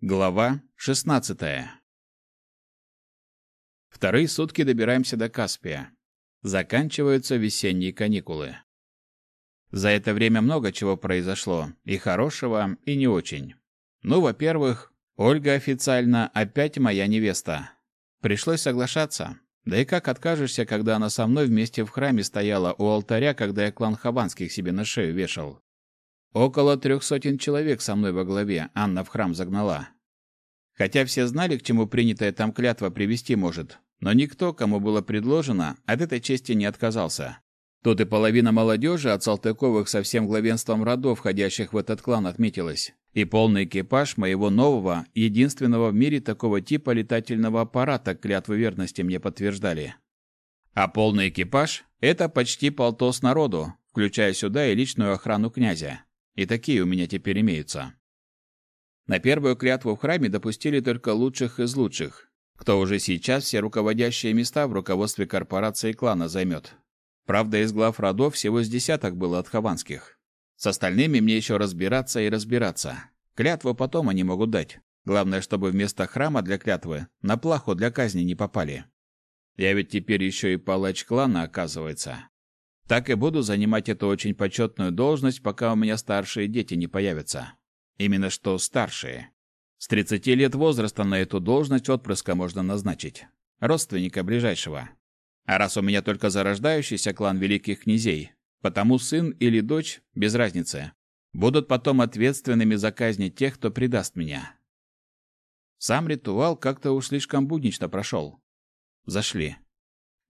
Глава 16. Вторые сутки добираемся до Каспия. Заканчиваются весенние каникулы. За это время много чего произошло, и хорошего, и не очень. Ну, во-первых, Ольга официально опять моя невеста. Пришлось соглашаться. Да и как откажешься, когда она со мной вместе в храме стояла у алтаря, когда я клан Хабанских себе на шею вешал. Около трех сотен человек со мной во главе Анна в храм загнала. Хотя все знали, к чему принятая там клятва привести может, но никто, кому было предложено, от этой чести не отказался. Тут и половина молодежи от Салтыковых со всем главенством родов, входящих в этот клан, отметилась. И полный экипаж моего нового, единственного в мире такого типа летательного аппарата клятвы верности мне подтверждали. А полный экипаж – это почти полтос народу, включая сюда и личную охрану князя. И такие у меня теперь имеются. На первую клятву в храме допустили только лучших из лучших, кто уже сейчас все руководящие места в руководстве корпорации клана займет. Правда, из глав родов всего с десяток было от хованских. С остальными мне еще разбираться и разбираться. Клятву потом они могут дать. Главное, чтобы вместо храма для клятвы на плаху для казни не попали. Я ведь теперь еще и палач клана, оказывается. Так и буду занимать эту очень почетную должность, пока у меня старшие дети не появятся. Именно что старшие. С 30 лет возраста на эту должность отпрыска можно назначить. Родственника ближайшего. А раз у меня только зарождающийся клан великих князей, потому сын или дочь, без разницы, будут потом ответственными за казни тех, кто предаст меня. Сам ритуал как-то уж слишком буднично прошел. Зашли.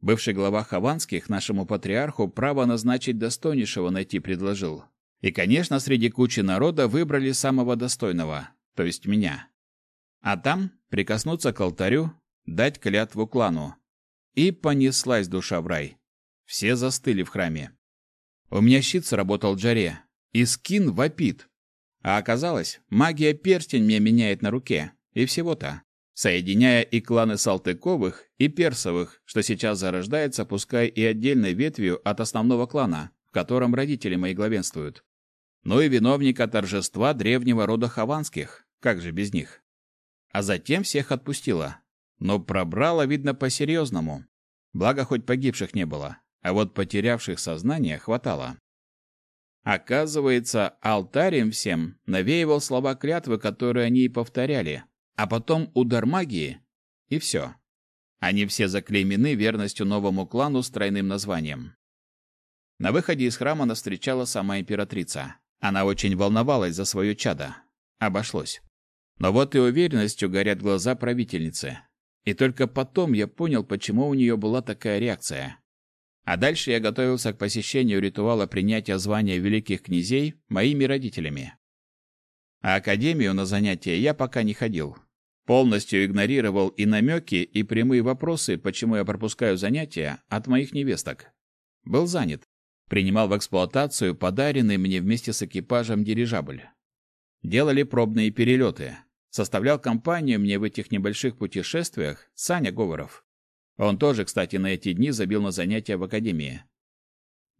Бывший глава Хованских нашему патриарху право назначить достойнейшего найти предложил. И, конечно, среди кучи народа выбрали самого достойного, то есть меня. А там прикоснуться к алтарю, дать клятву клану. И понеслась душа в рай. Все застыли в храме. У меня щит сработал Джаре, и скин вопит. А оказалось, магия перстень мне меняет на руке, и всего-то соединяя и кланы Салтыковых, и Персовых, что сейчас зарождается, пускай и отдельной ветвью от основного клана, в котором родители мои главенствуют. Ну и виновника торжества древнего рода Хованских, как же без них. А затем всех отпустила. Но пробрала, видно, по-серьезному. Благо, хоть погибших не было, а вот потерявших сознание хватало. Оказывается, алтарем всем навеивал слова клятвы, которые они и повторяли, а потом удар магии, и все. Они все заклеймены верностью новому клану с тройным названием. На выходе из храма нас встречала сама императрица. Она очень волновалась за свое чадо. Обошлось. Но вот и уверенностью горят глаза правительницы. И только потом я понял, почему у нее была такая реакция. А дальше я готовился к посещению ритуала принятия звания великих князей моими родителями. А академию на занятия я пока не ходил, Полностью игнорировал и намеки, и прямые вопросы, почему я пропускаю занятия от моих невесток. Был занят. Принимал в эксплуатацию подаренный мне вместе с экипажем дирижабль. Делали пробные перелеты. Составлял компанию мне в этих небольших путешествиях Саня Говоров. Он тоже, кстати, на эти дни забил на занятия в академии.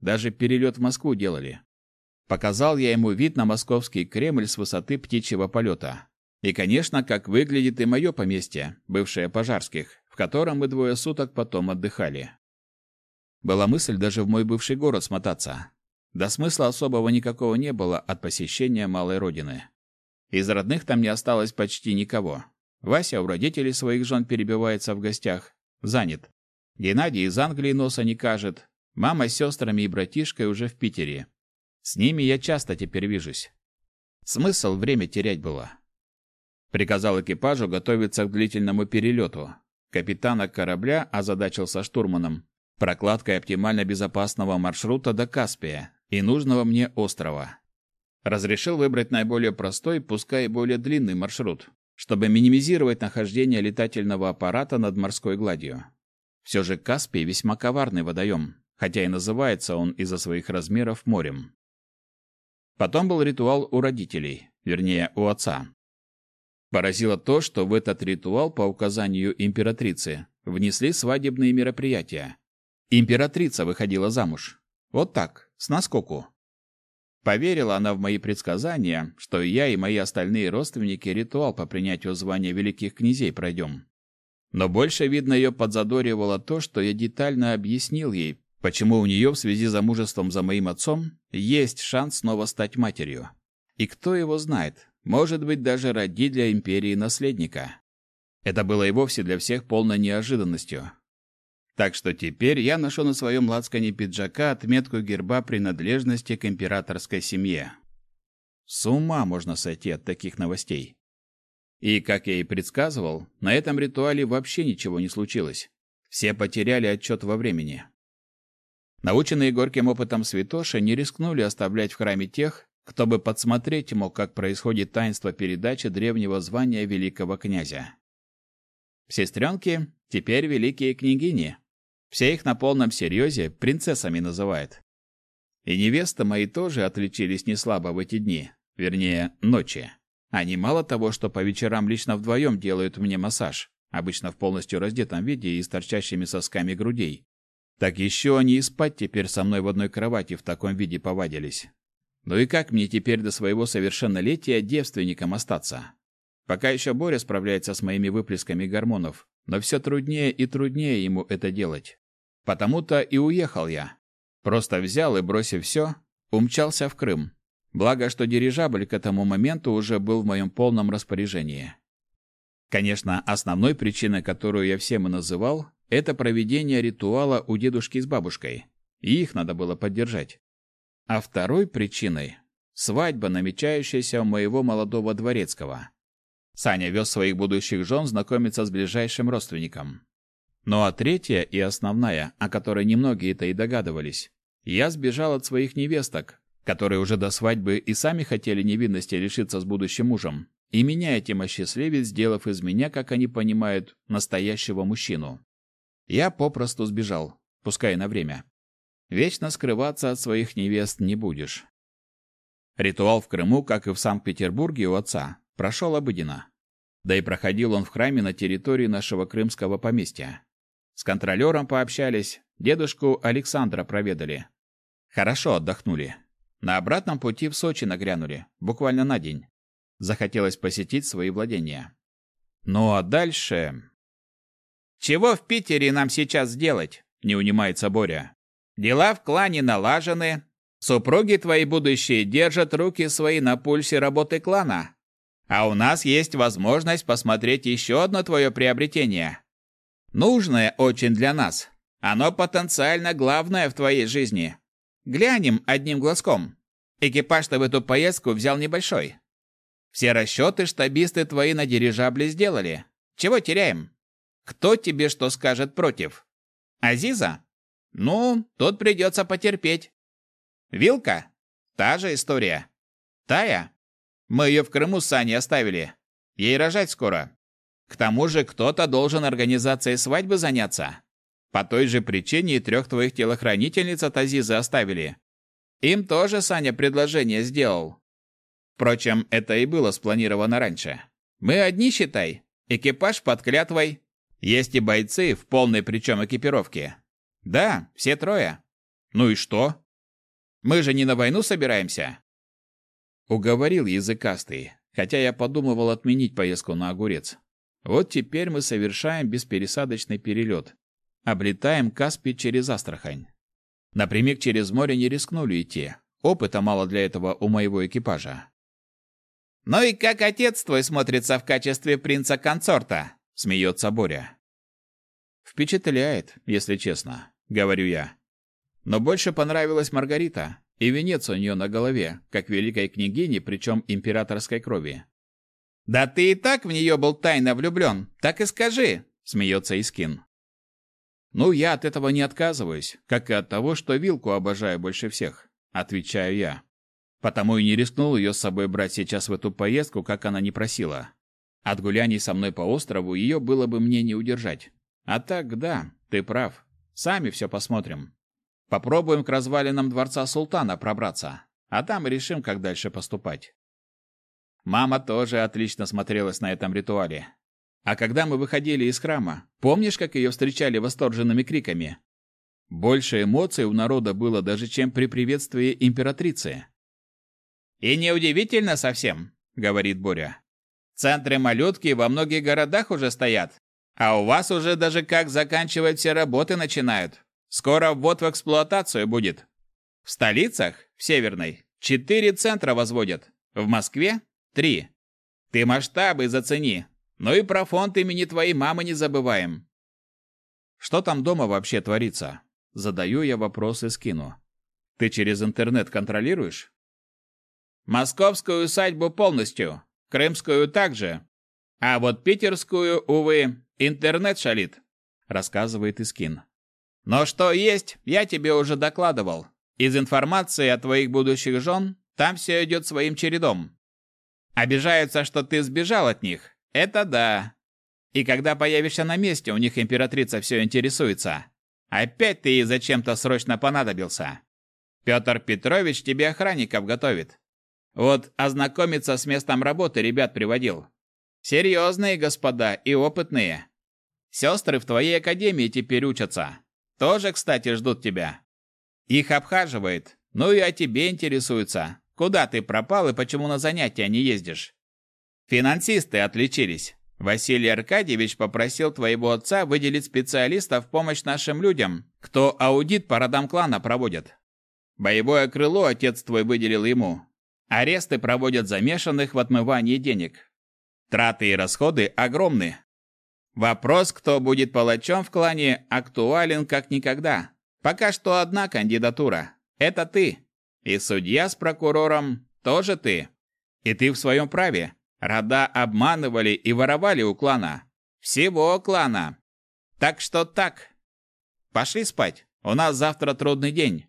Даже перелет в Москву делали. Показал я ему вид на московский Кремль с высоты птичьего полета. И, конечно, как выглядит и мое поместье, бывшее Пожарских, в котором мы двое суток потом отдыхали. Была мысль даже в мой бывший город смотаться. Да смысла особого никакого не было от посещения малой родины. Из родных там не осталось почти никого. Вася у родителей своих жен перебивается в гостях. Занят. Геннадий из Англии носа не кажет. Мама с сестрами и братишкой уже в Питере. С ними я часто теперь вижусь. Смысл время терять было. Приказал экипажу готовиться к длительному перелету. Капитана корабля озадачился штурманом прокладкой оптимально безопасного маршрута до Каспия и нужного мне острова. Разрешил выбрать наиболее простой, пускай и более длинный маршрут, чтобы минимизировать нахождение летательного аппарата над морской гладью. Все же Каспий весьма коварный водоем, хотя и называется он из-за своих размеров морем. Потом был ритуал у родителей, вернее, у отца. Поразило то, что в этот ритуал по указанию императрицы внесли свадебные мероприятия. Императрица выходила замуж. Вот так, с наскоку. Поверила она в мои предсказания, что я и мои остальные родственники ритуал по принятию звания великих князей пройдем. Но больше, видно, ее подзадоривало то, что я детально объяснил ей, почему у нее в связи с замужеством за моим отцом есть шанс снова стать матерью. И кто его знает, может быть, даже родить для империи наследника. Это было и вовсе для всех полной неожиданностью. Так что теперь я ношу на своем лацкане пиджака отметку герба принадлежности к императорской семье. С ума можно сойти от таких новостей. И, как я и предсказывал, на этом ритуале вообще ничего не случилось. Все потеряли отчет во времени. Наученные горьким опытом святоши не рискнули оставлять в храме тех, кто бы подсмотреть мог, как происходит таинство передачи древнего звания великого князя. Сестренки теперь великие княгини. Все их на полном серьезе принцессами называют. И невесты мои тоже отличились неслабо в эти дни, вернее, ночи. Они мало того, что по вечерам лично вдвоем делают мне массаж, обычно в полностью раздетом виде и с торчащими сосками грудей, так еще они и спать теперь со мной в одной кровати в таком виде повадились. Ну и как мне теперь до своего совершеннолетия девственником остаться? Пока еще Боря справляется с моими выплесками гормонов, но все труднее и труднее ему это делать. Потому-то и уехал я. Просто взял и, бросив все, умчался в Крым. Благо, что дирижабль к этому моменту уже был в моем полном распоряжении. Конечно, основной причиной, которую я всем и называл, это проведение ритуала у дедушки с бабушкой. И их надо было поддержать. А второй причиной – свадьба, намечающаяся у моего молодого дворецкого. Саня вез своих будущих жен знакомиться с ближайшим родственником. Ну а третья и основная, о которой немногие-то и догадывались. Я сбежал от своих невесток, которые уже до свадьбы и сами хотели невинности лишиться с будущим мужем, и меня этим осчастливить, сделав из меня, как они понимают, настоящего мужчину. Я попросту сбежал, пускай на время. Вечно скрываться от своих невест не будешь. Ритуал в Крыму, как и в Санкт-Петербурге у отца, прошел обыденно. Да и проходил он в храме на территории нашего крымского поместья. С контролером пообщались, дедушку Александра проведали. Хорошо отдохнули. На обратном пути в Сочи нагрянули, буквально на день. Захотелось посетить свои владения. Ну а дальше... Чего в Питере нам сейчас сделать? Не унимается Боря. Дела в клане налажены. Супруги твои будущие держат руки свои на пульсе работы клана. А у нас есть возможность посмотреть еще одно твое приобретение. Нужное очень для нас. Оно потенциально главное в твоей жизни. Глянем одним глазком. Экипаж ты в эту поездку взял небольшой. Все расчеты штабисты твои на дирижабле сделали. Чего теряем? Кто тебе что скажет против? Азиза? Ну, тут придется потерпеть. Вилка? Та же история. Тая? Мы ее в Крыму с Саней оставили. Ей рожать скоро. К тому же кто-то должен организацией свадьбы заняться. По той же причине и трех твоих телохранительниц от Азизы оставили. Им тоже Саня предложение сделал. Впрочем, это и было спланировано раньше. Мы одни, считай. Экипаж под клятвой. Есть и бойцы в полной причем экипировке. Да, все трое. Ну и что? Мы же не на войну собираемся. Уговорил языкастый, хотя я подумывал отменить поездку на огурец. Вот теперь мы совершаем беспересадочный перелет. Облетаем Каспий через Астрахань. Напрямик через море не рискнули идти. Опыта мало для этого у моего экипажа. «Ну и как отец твой смотрится в качестве принца-консорта?» смеется Боря. Впечатляет, если честно, говорю я. Но больше понравилась Маргарита, и венец у нее на голове, как великой княгини, причем императорской крови. «Да ты и так в нее был тайно влюблен, так и скажи!» — смеется Искин. «Ну, я от этого не отказываюсь, как и от того, что вилку обожаю больше всех», — отвечаю я. Потому и не рискнул ее с собой брать сейчас в эту поездку, как она не просила. От гуляний со мной по острову ее было бы мне не удержать. А так, да, ты прав. Сами все посмотрим. Попробуем к развалинам дворца султана пробраться, а там решим, как дальше поступать. Мама тоже отлично смотрелась на этом ритуале. А когда мы выходили из храма, помнишь, как ее встречали восторженными криками? Больше эмоций у народа было даже, чем при приветствии императрицы. И неудивительно совсем, говорит Боря. Центры малютки во многих городах уже стоят, а у вас уже даже как заканчивать все работы начинают. Скоро ввод в эксплуатацию будет. В столицах, в Северной, четыре центра возводят. В Москве – три. Ты масштабы зацени. Ну и про фонд имени твоей мамы не забываем. Что там дома вообще творится? Задаю я вопросы скину. Ты через интернет контролируешь? Московскую усадьбу полностью, крымскую также. А вот питерскую, увы, интернет шалит, рассказывает Искин. Но что есть, я тебе уже докладывал. Из информации о твоих будущих жен там все идет своим чередом. Обижаются, что ты сбежал от них. Это да. И когда появишься на месте, у них императрица все интересуется. Опять ты ей зачем-то срочно понадобился. Петр Петрович тебе охранников готовит. Вот ознакомиться с местом работы ребят приводил. Серьезные господа и опытные. Сестры в твоей академии теперь учатся. Тоже, кстати, ждут тебя. Их обхаживает, ну и о тебе интересуются. Куда ты пропал и почему на занятия не ездишь? Финансисты отличились. Василий Аркадьевич попросил твоего отца выделить специалиста в помощь нашим людям, кто аудит по родам клана проводит. Боевое крыло отец твой выделил ему. Аресты проводят замешанных в отмывании денег. Траты и расходы огромны. Вопрос, кто будет палачом в клане, актуален как никогда. Пока что одна кандидатура. Это ты. И судья с прокурором тоже ты. И ты в своем праве. Рода обманывали и воровали у клана. Всего клана. Так что так. Пошли спать. У нас завтра трудный день.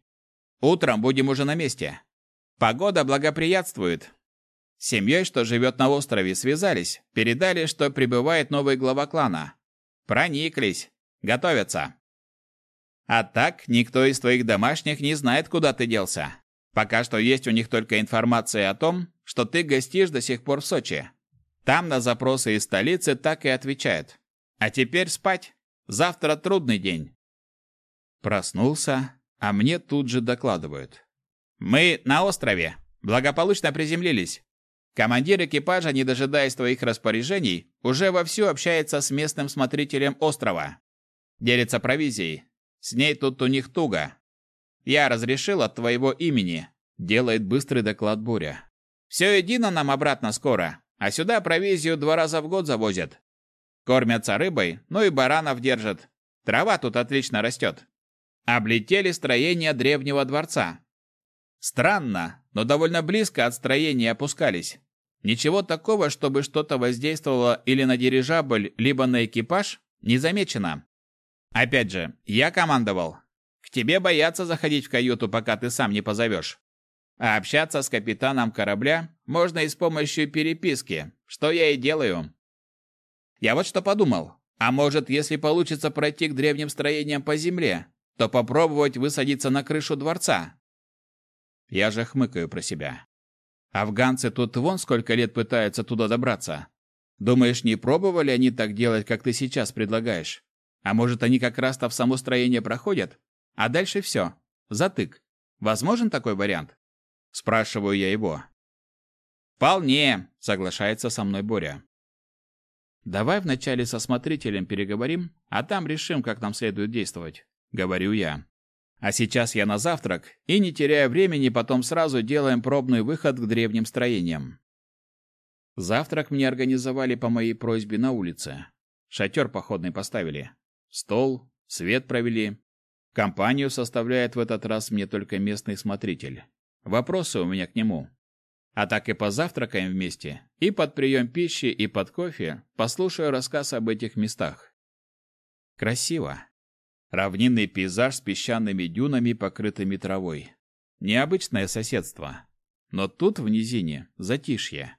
Утром будем уже на месте. Погода благоприятствует. Семьей, что живет на острове, связались. Передали, что прибывает новый глава клана. Прониклись. Готовятся. А так, никто из твоих домашних не знает, куда ты делся. Пока что есть у них только информация о том, что ты гостишь до сих пор в Сочи. Там на запросы из столицы так и отвечают. А теперь спать. Завтра трудный день. Проснулся, а мне тут же докладывают. Мы на острове. Благополучно приземлились. Командир экипажа, не дожидаясь твоих распоряжений, уже вовсю общается с местным смотрителем острова. Делится провизией. С ней тут у них туго. Я разрешил от твоего имени. Делает быстрый доклад Боря. Все едино нам обратно скоро, а сюда провизию два раза в год завозят. Кормятся рыбой, ну и баранов держат. Трава тут отлично растет. Облетели строение древнего дворца. Странно, но довольно близко от строения опускались. Ничего такого, чтобы что-то воздействовало или на дирижабль, либо на экипаж, не замечено. Опять же, я командовал. К тебе боятся заходить в каюту, пока ты сам не позовешь. А общаться с капитаном корабля можно и с помощью переписки, что я и делаю. Я вот что подумал. А может, если получится пройти к древним строениям по земле, то попробовать высадиться на крышу дворца? Я же хмыкаю про себя. Афганцы тут вон сколько лет пытаются туда добраться. Думаешь, не пробовали они так делать, как ты сейчас предлагаешь? А может, они как раз-то в само строение проходят? А дальше все. Затык. Возможен такой вариант? Спрашиваю я его. «Вполне», — соглашается со мной Боря. «Давай вначале со смотрителем переговорим, а там решим, как нам следует действовать», — говорю я. «А сейчас я на завтрак, и, не теряя времени, потом сразу делаем пробный выход к древним строениям». Завтрак мне организовали по моей просьбе на улице. Шатер походный поставили. Стол, свет провели. Компанию составляет в этот раз мне только местный смотритель. Вопросы у меня к нему. А так и позавтракаем вместе, и под прием пищи, и под кофе послушаю рассказ об этих местах. Красиво. Равнинный пейзаж с песчаными дюнами, покрытыми травой. Необычное соседство. Но тут, в низине, затишье.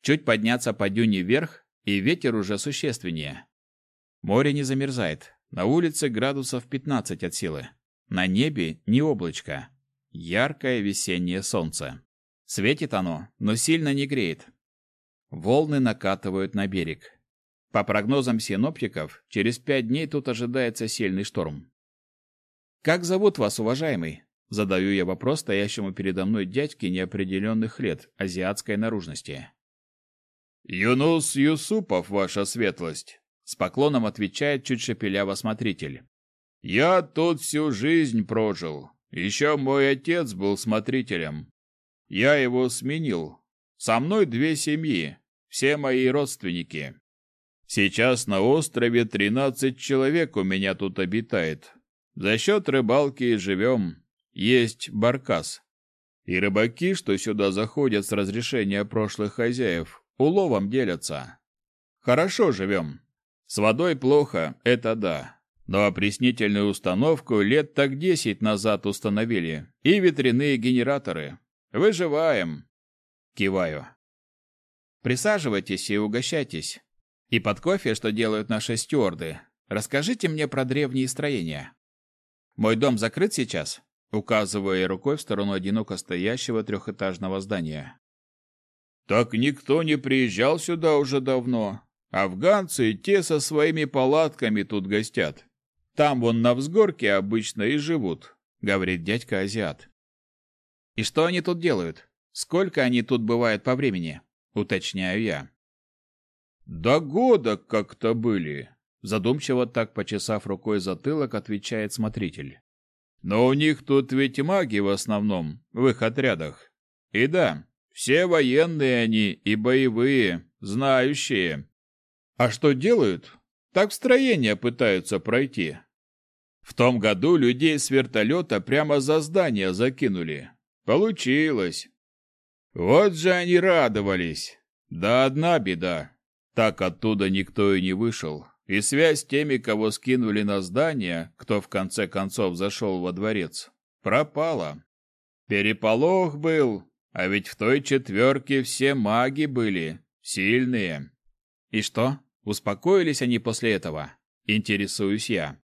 Чуть подняться по дюне вверх, и ветер уже существеннее. Море не замерзает. На улице градусов 15 от силы. На небе ни облачка. Яркое весеннее солнце. Светит оно, но сильно не греет. Волны накатывают на берег. По прогнозам синоптиков, через пять дней тут ожидается сильный шторм. «Как зовут вас, уважаемый?» Задаю я вопрос стоящему передо мной дядьке неопределенных лет, азиатской наружности. «Юнус Юсупов, ваша светлость», — с поклоном отвечает чуть шепеляво смотритель. «Я тут всю жизнь прожил. Еще мой отец был смотрителем. Я его сменил. Со мной две семьи, все мои родственники. Сейчас на острове тринадцать человек у меня тут обитает. За счет рыбалки и живем. Есть баркас. И рыбаки, что сюда заходят с разрешения прошлых хозяев, уловом делятся. Хорошо живем. С водой плохо, это да. Но опреснительную установку лет так десять назад установили. И ветряные генераторы. Выживаем. Киваю. Присаживайтесь и угощайтесь. И под кофе, что делают наши стюарды, расскажите мне про древние строения. Мой дом закрыт сейчас, указывая рукой в сторону одиноко стоящего трехэтажного здания. Так никто не приезжал сюда уже давно. Афганцы те со своими палатками тут гостят. Там вон на взгорке обычно и живут, говорит дядька азиат. И что они тут делают? Сколько они тут бывают по времени? уточняю я. До года как-то были, задумчиво так почесав рукой затылок, отвечает смотритель. Но у них тут ведь маги в основном, в их отрядах. И да, все военные они и боевые, знающие. А что делают? Так в строение пытаются пройти. В том году людей с вертолета прямо за здание закинули. Получилось. Вот же они радовались. Да одна беда. Так оттуда никто и не вышел. И связь с теми, кого скинули на здание, кто в конце концов зашел во дворец, пропала. Переполох был, а ведь в той четверке все маги были, сильные. И что, успокоились они после этого? Интересуюсь я.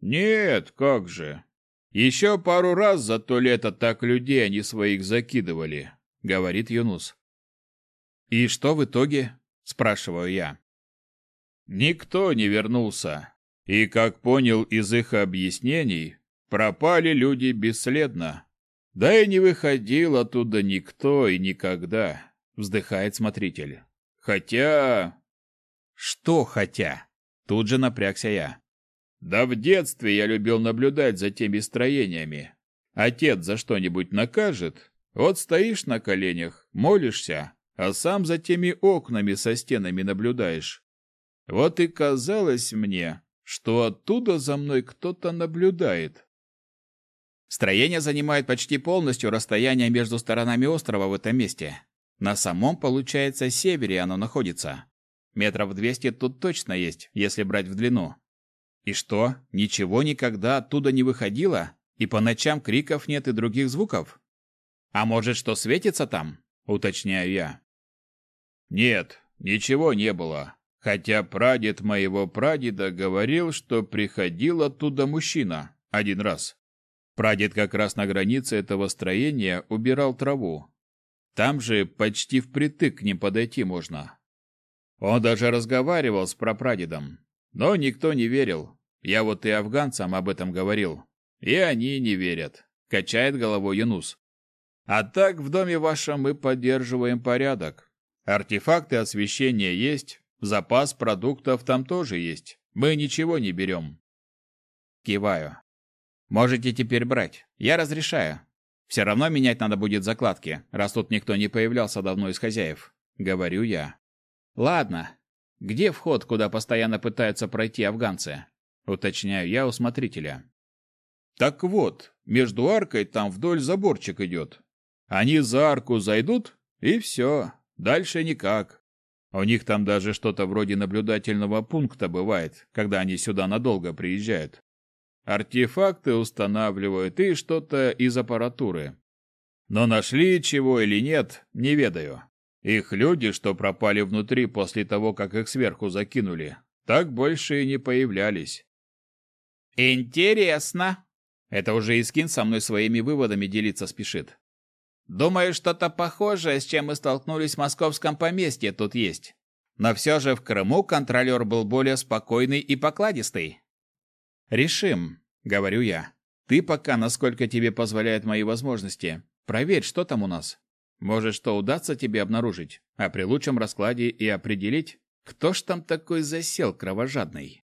Нет, как же. Еще пару раз за то лето так людей они своих закидывали, говорит Юнус. И что в итоге? Спрашиваю я. Никто не вернулся. И, как понял из их объяснений, пропали люди бесследно. Да и не выходил оттуда никто и никогда, вздыхает смотритель. Хотя... Что хотя? Тут же напрягся я. Да в детстве я любил наблюдать за теми строениями. Отец за что-нибудь накажет, вот стоишь на коленях, молишься, а сам за теми окнами со стенами наблюдаешь. Вот и казалось мне, что оттуда за мной кто-то наблюдает. Строение занимает почти полностью расстояние между сторонами острова в этом месте. На самом, получается, севере оно находится. Метров двести тут точно есть, если брать в длину. И что, ничего никогда оттуда не выходило? И по ночам криков нет и других звуков? А может, что светится там? Уточняю я. Нет, ничего не было. Хотя прадед моего прадеда говорил, что приходил оттуда мужчина один раз. Прадед как раз на границе этого строения убирал траву. Там же почти впритык к ним подойти можно. Он даже разговаривал с прапрадедом, но никто не верил. Я вот и афганцам об этом говорил. И они не верят. Качает головой Юнус. А так в доме вашем мы поддерживаем порядок. Артефакты освещения есть, запас продуктов там тоже есть. Мы ничего не берем. Киваю. Можете теперь брать. Я разрешаю. Все равно менять надо будет закладки, раз тут никто не появлялся давно из хозяев. Говорю я. Ладно. Где вход, куда постоянно пытаются пройти афганцы? уточняю я у смотрителя. Так вот, между аркой там вдоль заборчик идет. Они за арку зайдут, и все, дальше никак. У них там даже что-то вроде наблюдательного пункта бывает, когда они сюда надолго приезжают. Артефакты устанавливают и что-то из аппаратуры. Но нашли чего или нет, не ведаю. Их люди, что пропали внутри после того, как их сверху закинули, так больше и не появлялись. Интересно. Это уже Искин со мной своими выводами делиться спешит. Думаю, что-то похожее, с чем мы столкнулись в московском поместье, тут есть. Но все же в Крыму контролер был более спокойный и покладистый. «Решим», — говорю я. Ты пока, насколько тебе позволяют мои возможности, проверь, что там у нас. Может, что удастся тебе обнаружить, а при лучшем раскладе и определить, кто ж там такой засел кровожадный.